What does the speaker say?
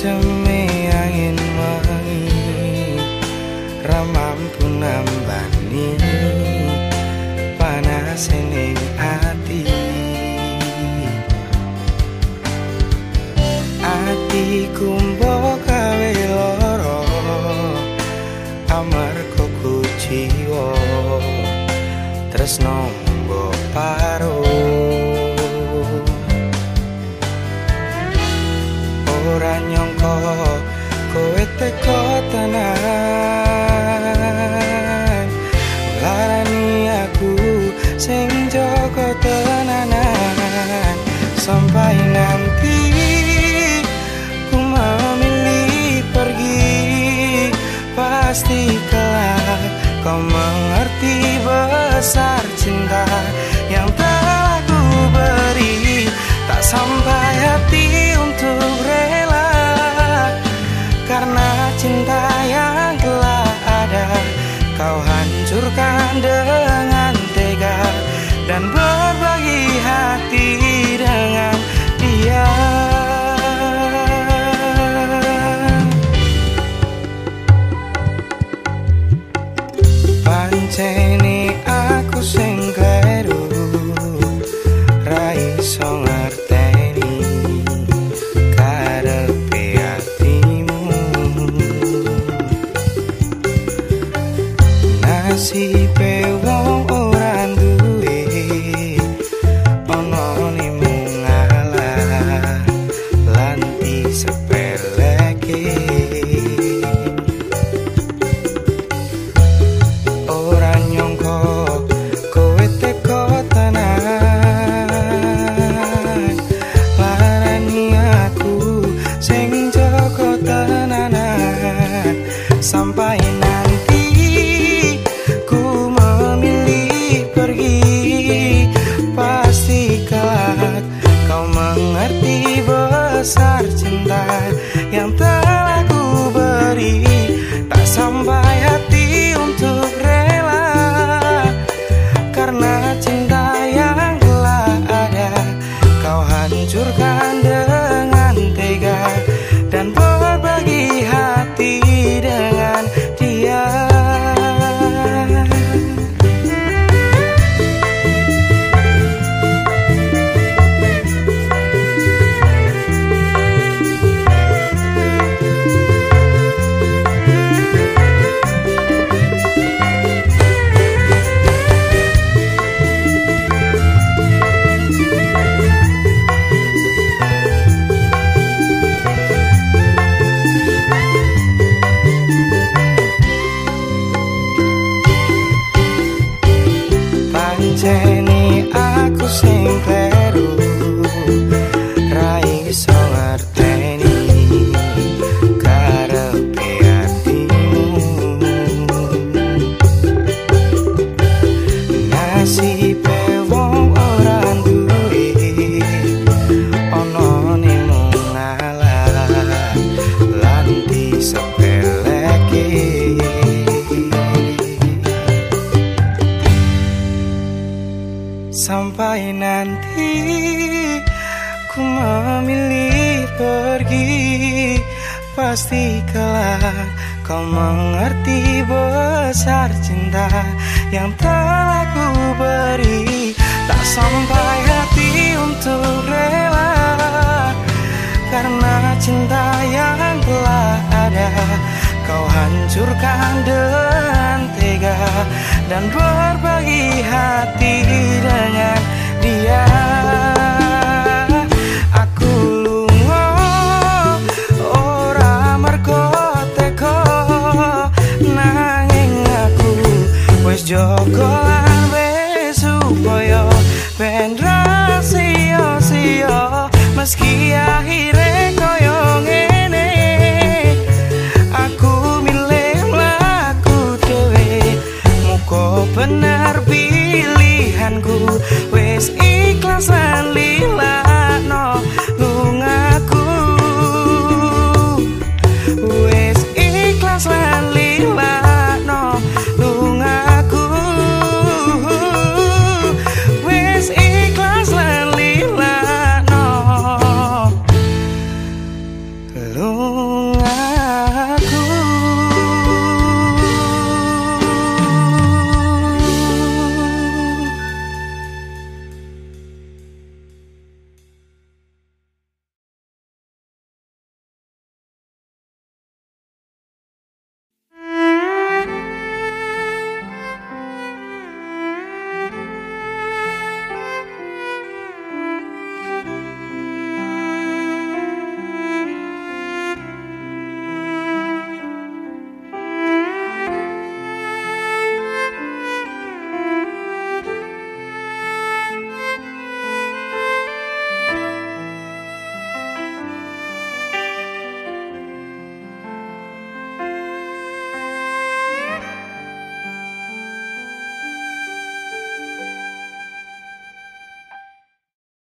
demi angin wangi ramam pun nambani panase ning ati. Atiku mbok kawe loro amar kuku jiwo tresno mbok pak Pasti kelak kau mengerti besar cinta Yang telah ku beri. Tak sampai hati Panceni aku sing kleru Ra iso ngerteni karepe atimu. Nasibe Sampai nanti ku memilih pergi. Pasti kelak kau mengerti besar cinta Yang telah ku beri. Tak sampai hati untuk rela Karena cinta yang telah ada Kau hancurkan dengan Dan berbagi hati dengan dia. Aku lungo ora mergo teko Nanging aku wis jaga